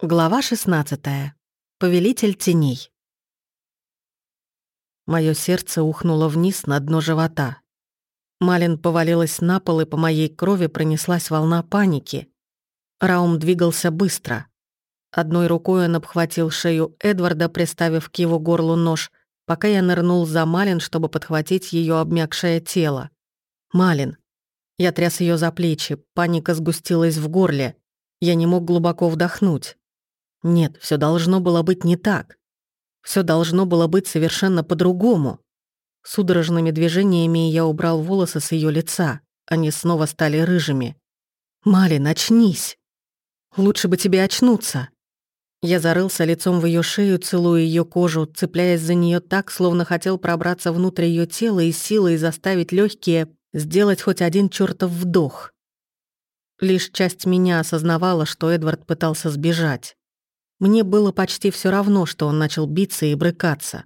Глава 16. Повелитель теней. Моё сердце ухнуло вниз на дно живота. Малин повалилась на пол, и по моей крови пронеслась волна паники. Раум двигался быстро. Одной рукой он обхватил шею Эдварда, приставив к его горлу нож, пока я нырнул за Малин, чтобы подхватить её обмякшее тело. Малин. Я тряс её за плечи, паника сгустилась в горле. Я не мог глубоко вдохнуть. Нет, все должно было быть не так. Все должно было быть совершенно по-другому. Судорожными движениями я убрал волосы с ее лица. Они снова стали рыжими. «Малин, очнись! Лучше бы тебе очнуться!» Я зарылся лицом в ее шею, целуя ее кожу, цепляясь за нее так, словно хотел пробраться внутрь ее тела и силой заставить легкие сделать хоть один чертов вдох. Лишь часть меня осознавала, что Эдвард пытался сбежать. Мне было почти все равно, что он начал биться и брыкаться.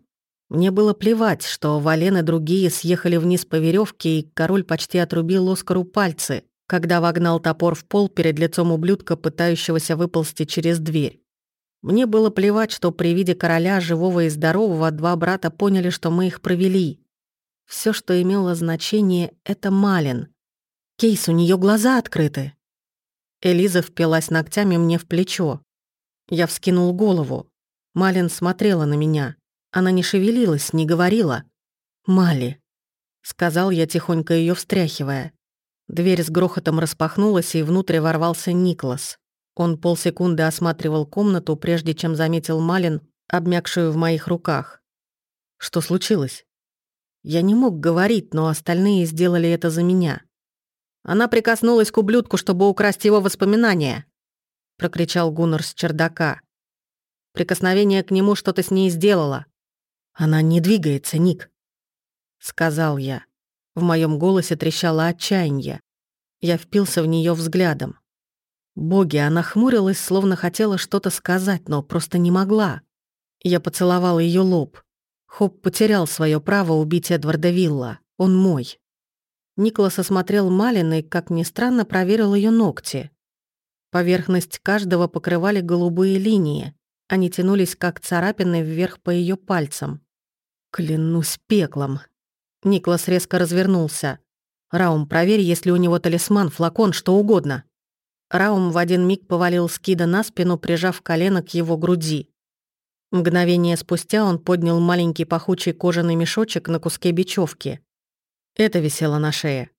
Мне было плевать, что Вален и другие съехали вниз по веревке, и король почти отрубил Оскару пальцы, когда вогнал топор в пол перед лицом ублюдка, пытающегося выползти через дверь. Мне было плевать, что при виде короля, живого и здорового, два брата поняли, что мы их провели. Все, что имело значение, — это Малин. Кейс, у нее глаза открыты. Элиза впилась ногтями мне в плечо. Я вскинул голову. Малин смотрела на меня. Она не шевелилась, не говорила. «Мали», — сказал я, тихонько ее встряхивая. Дверь с грохотом распахнулась, и внутрь ворвался Никлас. Он полсекунды осматривал комнату, прежде чем заметил Малин, обмякшую в моих руках. Что случилось? Я не мог говорить, но остальные сделали это за меня. Она прикоснулась к ублюдку, чтобы украсть его воспоминания прокричал Гуннар с чердака. Прикосновение к нему что-то с ней сделало. Она не двигается, Ник, сказал я. В моем голосе трещало отчаяние. Я впился в нее взглядом. Боги, она хмурилась, словно хотела что-то сказать, но просто не могла. Я поцеловал ее лоб. Хоп потерял свое право убить Эдварда Вилла. Он мой. Николас осмотрел Малин и, как ни странно, проверил ее ногти. Поверхность каждого покрывали голубые линии. Они тянулись, как царапины, вверх по ее пальцам. Клянусь пеклом. Никлас резко развернулся. «Раум, проверь, есть ли у него талисман, флакон, что угодно». Раум в один миг повалил Скида на спину, прижав колено к его груди. Мгновение спустя он поднял маленький пахучий кожаный мешочек на куске бечевки. Это висело на шее.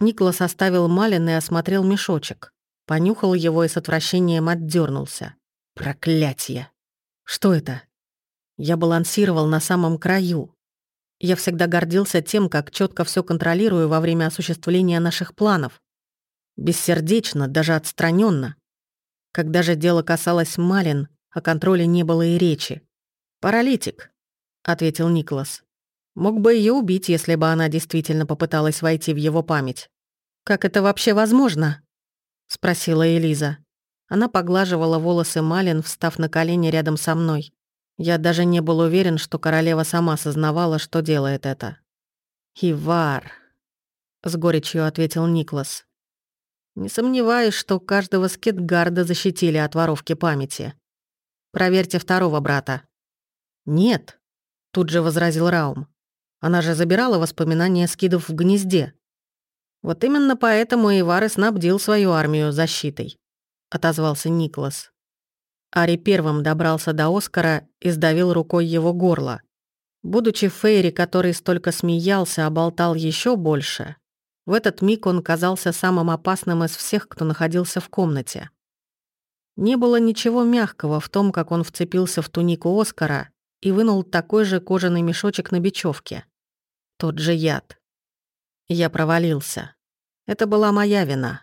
Никлас оставил Малин и осмотрел мешочек. Понюхал его и с отвращением отдернулся. Проклятье! Что это? Я балансировал на самом краю. Я всегда гордился тем, как четко все контролирую во время осуществления наших планов. Бессердечно, даже отстраненно. Когда же дело касалось Малин, о контроле не было и речи. «Паралитик», — ответил Николас. «Мог бы ее убить, если бы она действительно попыталась войти в его память». «Как это вообще возможно?» — спросила Элиза. Она поглаживала волосы Малин, встав на колени рядом со мной. Я даже не был уверен, что королева сама сознавала, что делает это. «Ивар», — с горечью ответил Никлас. «Не сомневаюсь, что каждого скетгарда защитили от воровки памяти. Проверьте второго брата». «Нет», — тут же возразил Раум. «Она же забирала воспоминания скидов в гнезде. Вот именно поэтому Ивар и снабдил свою армию защитой», — отозвался Никлас. Ари первым добрался до Оскара и сдавил рукой его горло. Будучи Фейри, который столько смеялся, оболтал еще больше, в этот миг он казался самым опасным из всех, кто находился в комнате. Не было ничего мягкого в том, как он вцепился в тунику Оскара и вынул такой же кожаный мешочек на бечевке. Тот же яд. Я провалился. Это была моя вина.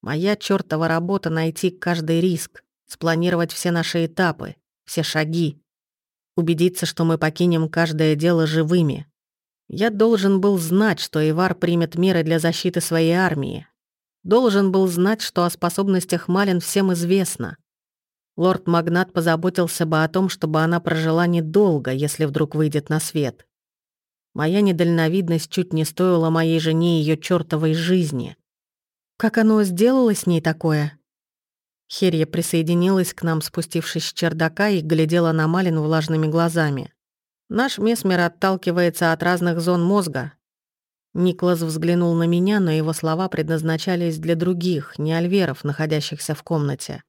Моя чёртова работа найти каждый риск, спланировать все наши этапы, все шаги. Убедиться, что мы покинем каждое дело живыми. Я должен был знать, что Ивар примет меры для защиты своей армии. Должен был знать, что о способностях Малин всем известно. Лорд-магнат позаботился бы о том, чтобы она прожила недолго, если вдруг выйдет на свет. Моя недальновидность чуть не стоила моей жене ее чертовой жизни. Как оно сделало с ней такое? Херья присоединилась к нам, спустившись с чердака, и глядела на Малин влажными глазами. Наш месмер отталкивается от разных зон мозга. Никлас взглянул на меня, но его слова предназначались для других, не альверов, находящихся в комнате.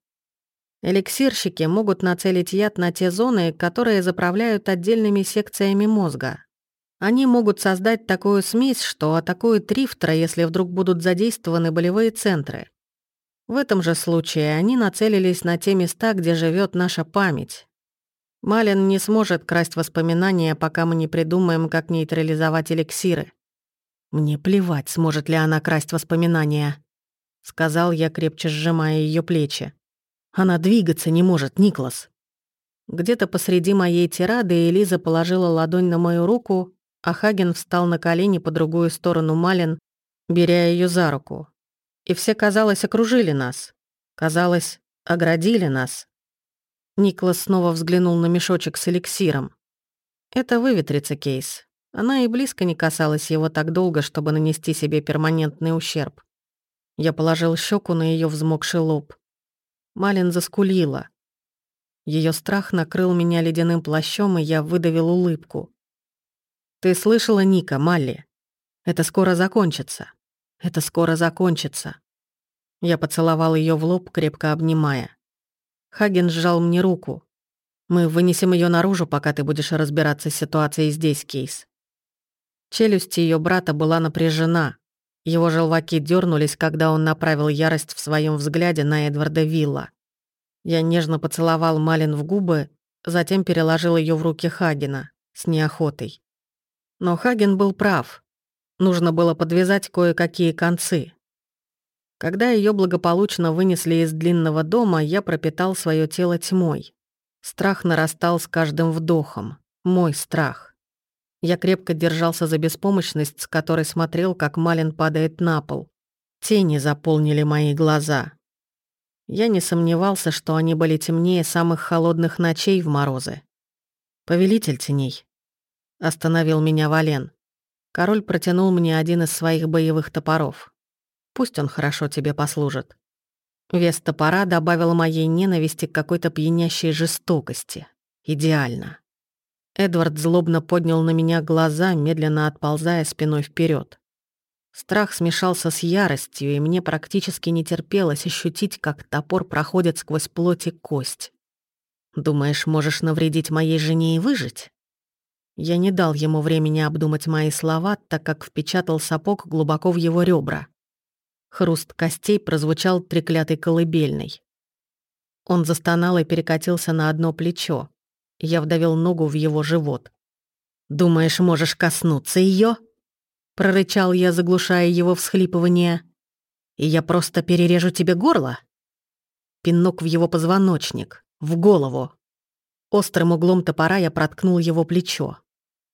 Эликсирщики могут нацелить яд на те зоны, которые заправляют отдельными секциями мозга. Они могут создать такую смесь, что атакует рифтера, если вдруг будут задействованы болевые центры. В этом же случае они нацелились на те места, где живет наша память. Малин не сможет красть воспоминания, пока мы не придумаем, как нейтрализовать эликсиры. Мне плевать, сможет ли она красть воспоминания, сказал я, крепче сжимая ее плечи. Она двигаться не может, Никлас. Где-то посреди моей тирады Элиза положила ладонь на мою руку, а Хаген встал на колени по другую сторону Малин, беря ее за руку. И все, казалось, окружили нас. Казалось, оградили нас. Никлас снова взглянул на мешочек с эликсиром. Это выветрится кейс. Она и близко не касалась его так долго, чтобы нанести себе перманентный ущерб. Я положил щеку на ее взмокший лоб. Малин заскулила. Ее страх накрыл меня ледяным плащом, и я выдавил улыбку. «Ты слышала, Ника, Малли? Это скоро закончится. Это скоро закончится». Я поцеловал ее в лоб, крепко обнимая. Хаген сжал мне руку. «Мы вынесем ее наружу, пока ты будешь разбираться с ситуацией здесь, Кейс». Челюсть ее брата была напряжена. Его желваки дернулись, когда он направил ярость в своем взгляде на Эдварда Вилла. Я нежно поцеловал Малин в губы, затем переложил ее в руки Хагена с неохотой. Но Хаген был прав. Нужно было подвязать кое-какие концы. Когда ее благополучно вынесли из длинного дома, я пропитал свое тело тьмой. Страх нарастал с каждым вдохом. Мой страх. Я крепко держался за беспомощность, с которой смотрел, как Малин падает на пол. Тени заполнили мои глаза. Я не сомневался, что они были темнее самых холодных ночей в морозы. «Повелитель теней», — остановил меня Вален. Король протянул мне один из своих боевых топоров. Пусть он хорошо тебе послужит. Вес топора добавил моей ненависти к какой-то пьянящей жестокости. Идеально. Эдвард злобно поднял на меня глаза, медленно отползая спиной вперед. Страх смешался с яростью, и мне практически не терпелось ощутить, как топор проходит сквозь плоть и кость. «Думаешь, можешь навредить моей жене и выжить?» Я не дал ему времени обдумать мои слова, так как впечатал сапог глубоко в его ребра. Хруст костей прозвучал треклятой колыбельной. Он застонал и перекатился на одно плечо. Я вдавил ногу в его живот. «Думаешь, можешь коснуться ее? Прорычал я, заглушая его всхлипывание. «И я просто перережу тебе горло?» Пинок в его позвоночник, в голову. Острым углом топора я проткнул его плечо.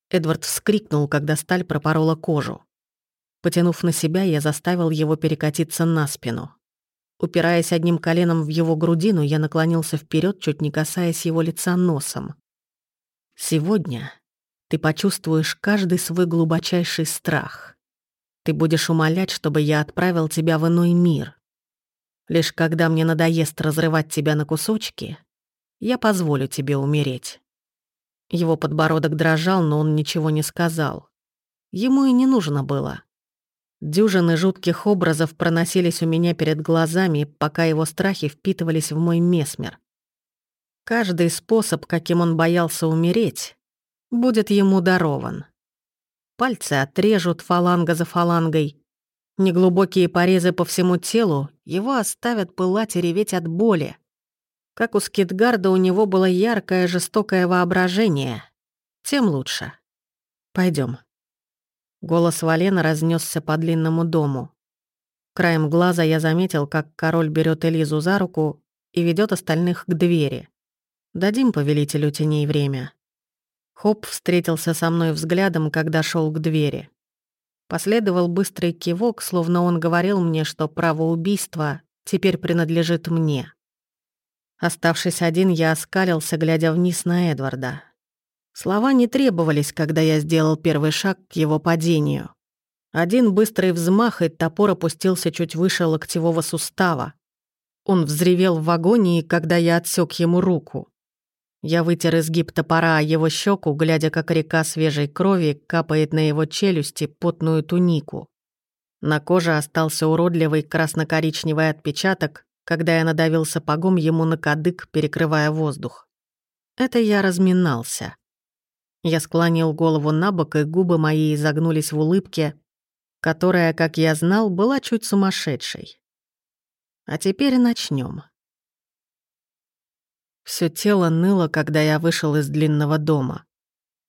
Эдвард вскрикнул, когда сталь пропорола кожу. Потянув на себя, я заставил его перекатиться на спину. Упираясь одним коленом в его грудину, я наклонился вперед, чуть не касаясь его лица носом. «Сегодня ты почувствуешь каждый свой глубочайший страх. Ты будешь умолять, чтобы я отправил тебя в иной мир. Лишь когда мне надоест разрывать тебя на кусочки, я позволю тебе умереть». Его подбородок дрожал, но он ничего не сказал. Ему и не нужно было. Дюжины жутких образов проносились у меня перед глазами, пока его страхи впитывались в мой месмер. Каждый способ, каким он боялся умереть, будет ему дарован. Пальцы отрежут фаланга за фалангой. Неглубокие порезы по всему телу его оставят пылать и реветь от боли. Как у Скидгарда у него было яркое, жестокое воображение. Тем лучше. Пойдем. Голос Валена разнесся по длинному дому. Краем глаза я заметил, как король берет Элизу за руку и ведет остальных к двери. Дадим повелителю теней время. Хоп встретился со мной взглядом, когда шел к двери. Последовал быстрый кивок, словно он говорил мне, что право убийства теперь принадлежит мне. Оставшись один, я оскалился, глядя вниз на Эдварда. Слова не требовались, когда я сделал первый шаг к его падению. Один быстрый взмах, и топор опустился чуть выше локтевого сустава. Он взревел в агонии, когда я отсек ему руку. Я вытер изгиб топора о его щеку, глядя, как река свежей крови капает на его челюсти потную тунику. На коже остался уродливый красно-коричневый отпечаток, когда я надавил сапогом ему на кадык, перекрывая воздух. Это я разминался. Я склонил голову на бок, и губы мои изогнулись в улыбке, которая, как я знал, была чуть сумасшедшей. А теперь начнем. Всё тело ныло, когда я вышел из длинного дома.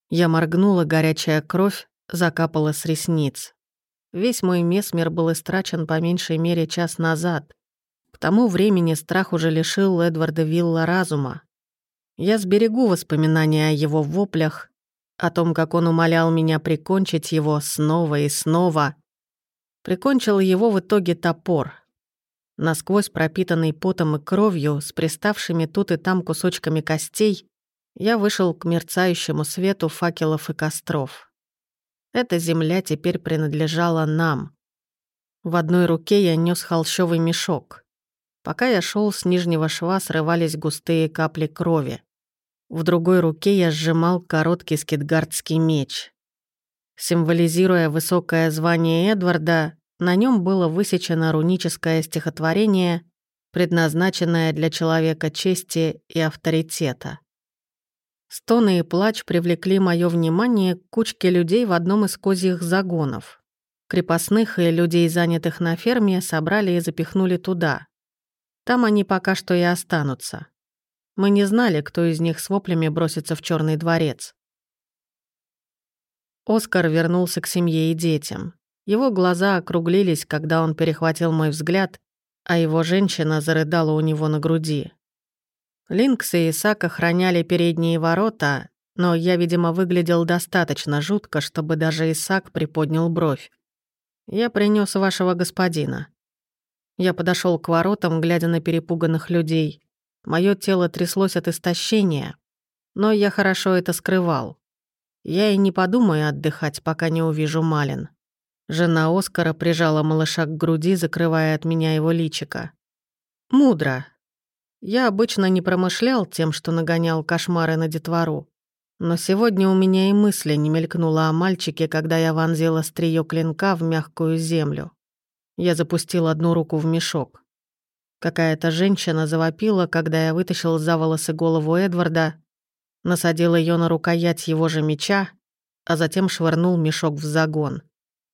Я моргнула, горячая кровь закапала с ресниц. Весь мой месмер был истрачен по меньшей мере час назад. К тому времени страх уже лишил Эдварда Вилла разума. Я сберегу воспоминания о его воплях, о том, как он умолял меня прикончить его снова и снова. Прикончил его в итоге топор. Насквозь пропитанный потом и кровью, с приставшими тут и там кусочками костей, я вышел к мерцающему свету факелов и костров. Эта земля теперь принадлежала нам. В одной руке я нес холщовый мешок. Пока я шел с нижнего шва срывались густые капли крови. В другой руке я сжимал короткий скидгардский меч. Символизируя высокое звание Эдварда, на нем было высечено руническое стихотворение, предназначенное для человека чести и авторитета. Стоны и плач привлекли мое внимание к кучке людей в одном из козьих загонов. Крепостных и людей, занятых на ферме, собрали и запихнули туда. Там они пока что и останутся. Мы не знали, кто из них с воплями бросится в черный дворец. Оскар вернулся к семье и детям. Его глаза округлились, когда он перехватил мой взгляд, а его женщина зарыдала у него на груди. Линкс и Исаак охраняли передние ворота, но я, видимо, выглядел достаточно жутко, чтобы даже Исаак приподнял бровь. «Я принес вашего господина». Я подошел к воротам, глядя на перепуганных людей. Мое тело тряслось от истощения, но я хорошо это скрывал. Я и не подумаю отдыхать, пока не увижу Малин. Жена Оскара прижала малыша к груди, закрывая от меня его личико. Мудро, я обычно не промышлял тем, что нагонял кошмары на детвору. Но сегодня у меня и мысли не мелькнуло о мальчике, когда я вонзил остриё клинка в мягкую землю. Я запустил одну руку в мешок. Какая-то женщина завопила, когда я вытащил за волосы голову Эдварда, насадил ее на рукоять его же меча, а затем швырнул мешок в загон.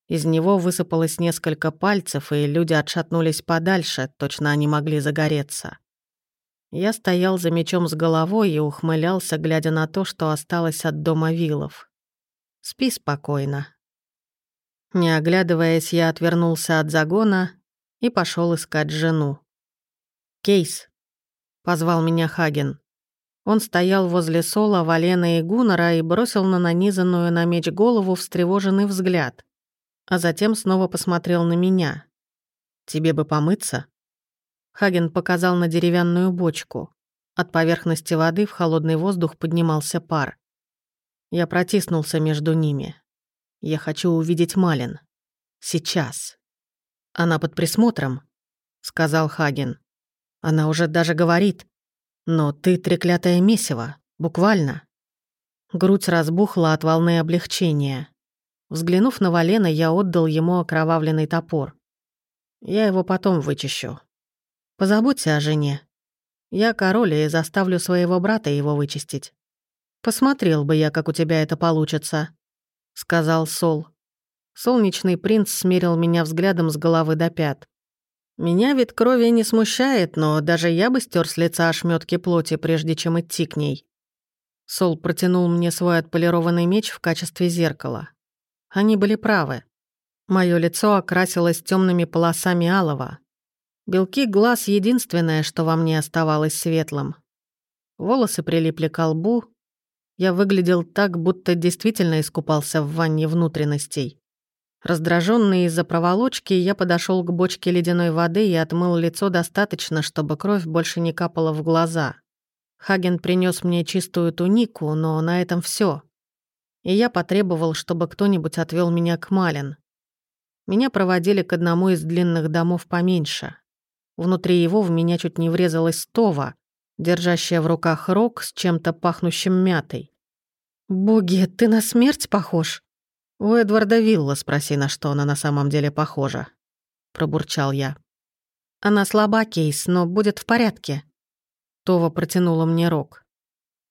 Из него высыпалось несколько пальцев, и люди отшатнулись подальше, точно они могли загореться. Я стоял за мечом с головой и ухмылялся, глядя на то, что осталось от дома вилов. Спи спокойно. Не оглядываясь, я отвернулся от загона и пошел искать жену. «Кейс», — позвал меня Хаген. Он стоял возле Сола, Валена и Гуннера и бросил на нанизанную на меч голову встревоженный взгляд, а затем снова посмотрел на меня. «Тебе бы помыться?» Хаген показал на деревянную бочку. От поверхности воды в холодный воздух поднимался пар. Я протиснулся между ними. Я хочу увидеть Малин. Сейчас. Она под присмотром, сказал Хаген. Она уже даже говорит. Но ты треклятое месиво, буквально. Грудь разбухла от волны облегчения. Взглянув на Валена, я отдал ему окровавленный топор. Я его потом вычищу. Позаботься о жене. Я король и заставлю своего брата его вычистить. Посмотрел бы я, как у тебя это получится», — сказал Сол. Солнечный принц смерил меня взглядом с головы до пят. «Меня вид крови не смущает, но даже я бы стер с лица ошметки плоти, прежде чем идти к ней». Сол протянул мне свой отполированный меч в качестве зеркала. Они были правы. Мое лицо окрасилось темными полосами алого, Белки глаз — единственное, что во мне оставалось светлым. Волосы прилипли к лбу. Я выглядел так, будто действительно искупался в ванне внутренностей. Раздраженный из-за проволочки, я подошел к бочке ледяной воды и отмыл лицо достаточно, чтобы кровь больше не капала в глаза. Хаген принес мне чистую тунику, но на этом все. И я потребовал, чтобы кто-нибудь отвел меня к Малин. Меня проводили к одному из длинных домов поменьше. Внутри его в меня чуть не врезалась Това, держащая в руках рог с чем-то пахнущим мятой. «Боги, ты на смерть похож?» «У Эдварда Вилла спроси, на что она на самом деле похожа», — пробурчал я. «Она слаба, Кейс, но будет в порядке». Това протянула мне рог.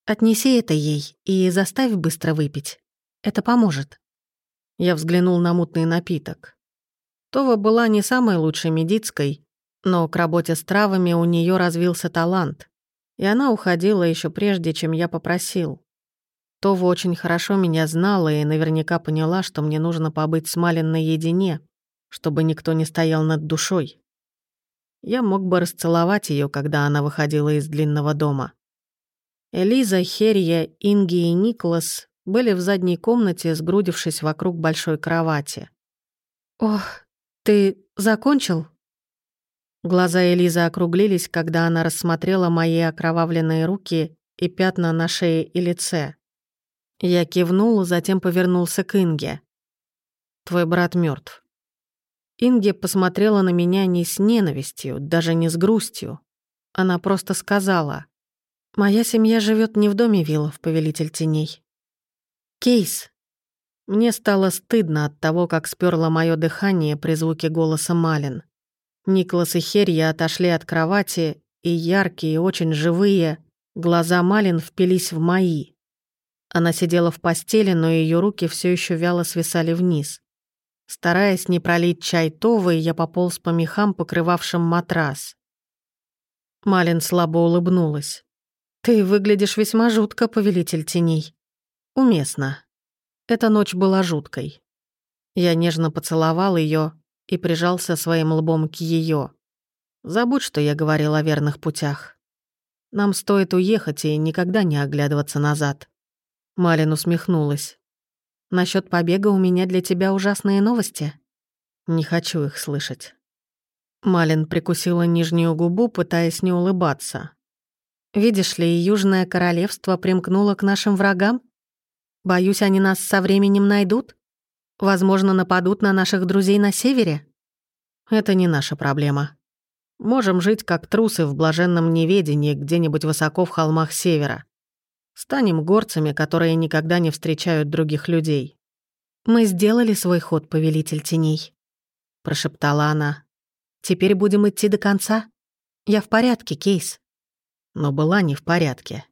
«Отнеси это ей и заставь быстро выпить. Это поможет». Я взглянул на мутный напиток. Това была не самой лучшей медицкой, но к работе с травами у нее развился талант, и она уходила еще прежде, чем я попросил. Това очень хорошо меня знала и наверняка поняла, что мне нужно побыть с Малин наедине, чтобы никто не стоял над душой. Я мог бы расцеловать ее, когда она выходила из длинного дома. Элиза, Херия, Инги и Николас были в задней комнате, сгрудившись вокруг большой кровати. «Ох, ты закончил?» Глаза Элизы округлились, когда она рассмотрела мои окровавленные руки и пятна на шее и лице. Я кивнул, затем повернулся к Инге. «Твой брат мертв. Инге посмотрела на меня не с ненавистью, даже не с грустью. Она просто сказала, «Моя семья живет не в доме виллов, повелитель теней. Кейс». Мне стало стыдно от того, как сперло мое дыхание при звуке голоса Малин. Николас и Херья отошли от кровати, и яркие, очень живые, глаза Малин впились в мои. Она сидела в постели, но ее руки все еще вяло свисали вниз. Стараясь не пролить чай Товы, я пополз по мехам, покрывавшим матрас. Малин слабо улыбнулась. «Ты выглядишь весьма жутко, повелитель теней». «Уместно. Эта ночь была жуткой». Я нежно поцеловал ее, и прижался своим лбом к ее. Забудь, что я говорил о верных путях. Нам стоит уехать и никогда не оглядываться назад. Малин усмехнулась. Насчет побега у меня для тебя ужасные новости. Не хочу их слышать. Малин прикусила нижнюю губу, пытаясь не улыбаться. Видишь ли, Южное Королевство примкнуло к нашим врагам? Боюсь, они нас со временем найдут? Возможно, нападут на наших друзей на севере? Это не наша проблема. Можем жить как трусы в блаженном неведении где-нибудь высоко в холмах севера. Станем горцами, которые никогда не встречают других людей. Мы сделали свой ход, повелитель теней, прошептала она. Теперь будем идти до конца. Я в порядке, Кейс. Но была не в порядке.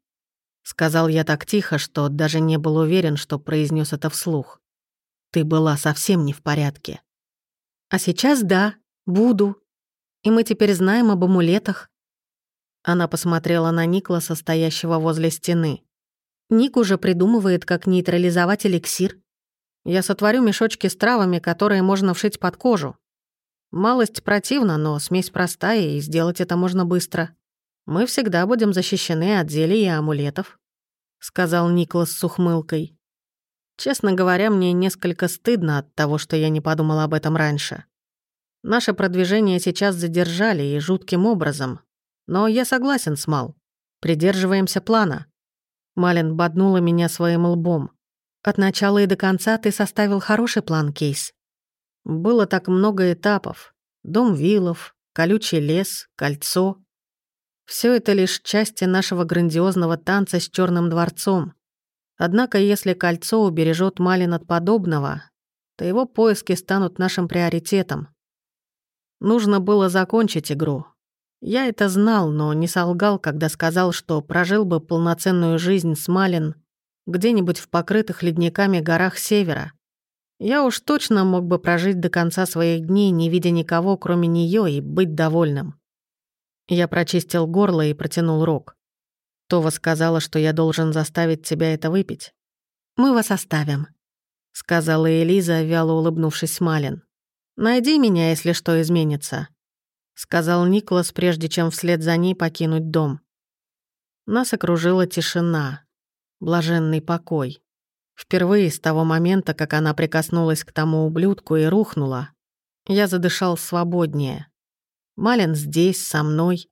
Сказал я так тихо, что даже не был уверен, что произнес это вслух. Ты была совсем не в порядке. А сейчас да, буду. И мы теперь знаем об амулетах. Она посмотрела на Никласа, стоящего возле стены. Ник уже придумывает, как нейтрализовать эликсир. Я сотворю мешочки с травами, которые можно вшить под кожу. Малость противна, но смесь простая, и сделать это можно быстро. Мы всегда будем защищены от зелий и амулетов», — сказал Никлас с ухмылкой. Честно говоря, мне несколько стыдно от того, что я не подумал об этом раньше. Наше продвижение сейчас задержали и жутким образом. Но я согласен с Мал. Придерживаемся плана. Малин боднула меня своим лбом. От начала и до конца ты составил хороший план, Кейс. Было так много этапов. Дом вилов, колючий лес, кольцо. Все это лишь части нашего грандиозного танца с черным дворцом. Однако, если кольцо убережет Малин от подобного, то его поиски станут нашим приоритетом. Нужно было закончить игру. Я это знал, но не солгал, когда сказал, что прожил бы полноценную жизнь с Малин где-нибудь в покрытых ледниками горах севера. Я уж точно мог бы прожить до конца своих дней, не видя никого, кроме нее, и быть довольным. Я прочистил горло и протянул рог. Това сказала, что я должен заставить тебя это выпить. Мы вас оставим», — сказала Элиза, вяло улыбнувшись Малин. «Найди меня, если что изменится», — сказал Николас, прежде чем вслед за ней покинуть дом. Нас окружила тишина, блаженный покой. Впервые с того момента, как она прикоснулась к тому ублюдку и рухнула, я задышал свободнее. Малин здесь, со мной,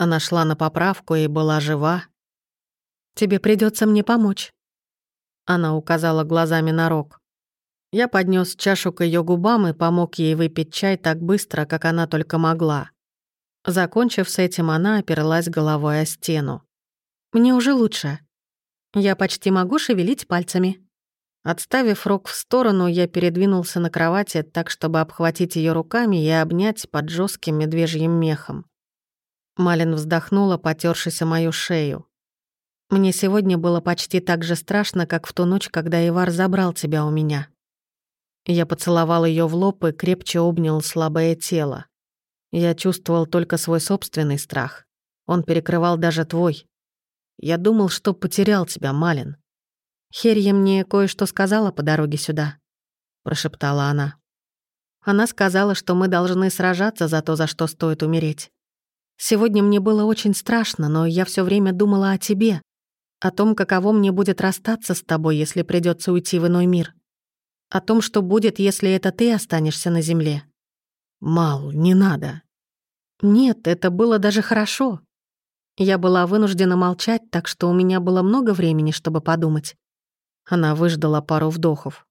она шла на поправку и была жива. «Тебе придется мне помочь». Она указала глазами на рог. Я поднес чашу к ее губам и помог ей выпить чай так быстро, как она только могла. Закончив с этим, она оперлась головой о стену. «Мне уже лучше. Я почти могу шевелить пальцами». Отставив рог в сторону, я передвинулся на кровати так, чтобы обхватить ее руками и обнять под жестким медвежьим мехом. Малин вздохнула, потершись о мою шею. «Мне сегодня было почти так же страшно, как в ту ночь, когда Ивар забрал тебя у меня». Я поцеловал ее в лоб и крепче обнял слабое тело. Я чувствовал только свой собственный страх. Он перекрывал даже твой. Я думал, что потерял тебя, Малин. Херья мне кое-что сказала по дороге сюда, прошептала она. Она сказала, что мы должны сражаться за то, за что стоит умереть. Сегодня мне было очень страшно, но я все время думала о тебе, о том, каково мне будет расстаться с тобой, если придется уйти в иной мир. О том, что будет, если это ты останешься на земле. Мал, не надо. Нет, это было даже хорошо. Я была вынуждена молчать, так что у меня было много времени, чтобы подумать. Она выждала пару вдохов.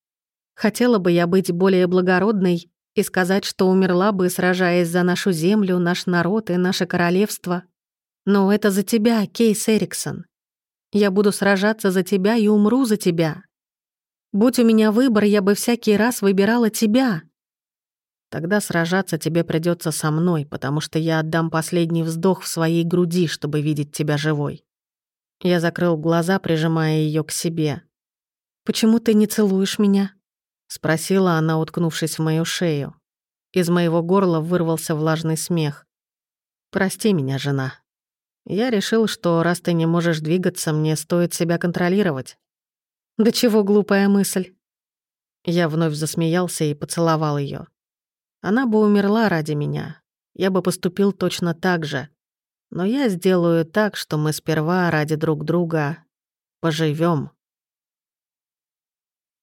Хотела бы я быть более благородной и сказать, что умерла бы, сражаясь за нашу землю, наш народ и наше королевство. Но это за тебя, Кейс Эриксон. Я буду сражаться за тебя и умру за тебя. Будь у меня выбор, я бы всякий раз выбирала тебя, Тогда сражаться тебе придется со мной, потому что я отдам последний вздох в своей груди, чтобы видеть тебя живой. Я закрыл глаза, прижимая ее к себе. «Почему ты не целуешь меня?» — спросила она, уткнувшись в мою шею. Из моего горла вырвался влажный смех. «Прости меня, жена. Я решил, что раз ты не можешь двигаться, мне стоит себя контролировать». «Да чего глупая мысль?» Я вновь засмеялся и поцеловал ее. Она бы умерла ради меня. Я бы поступил точно так же. Но я сделаю так, что мы сперва ради друг друга поживем.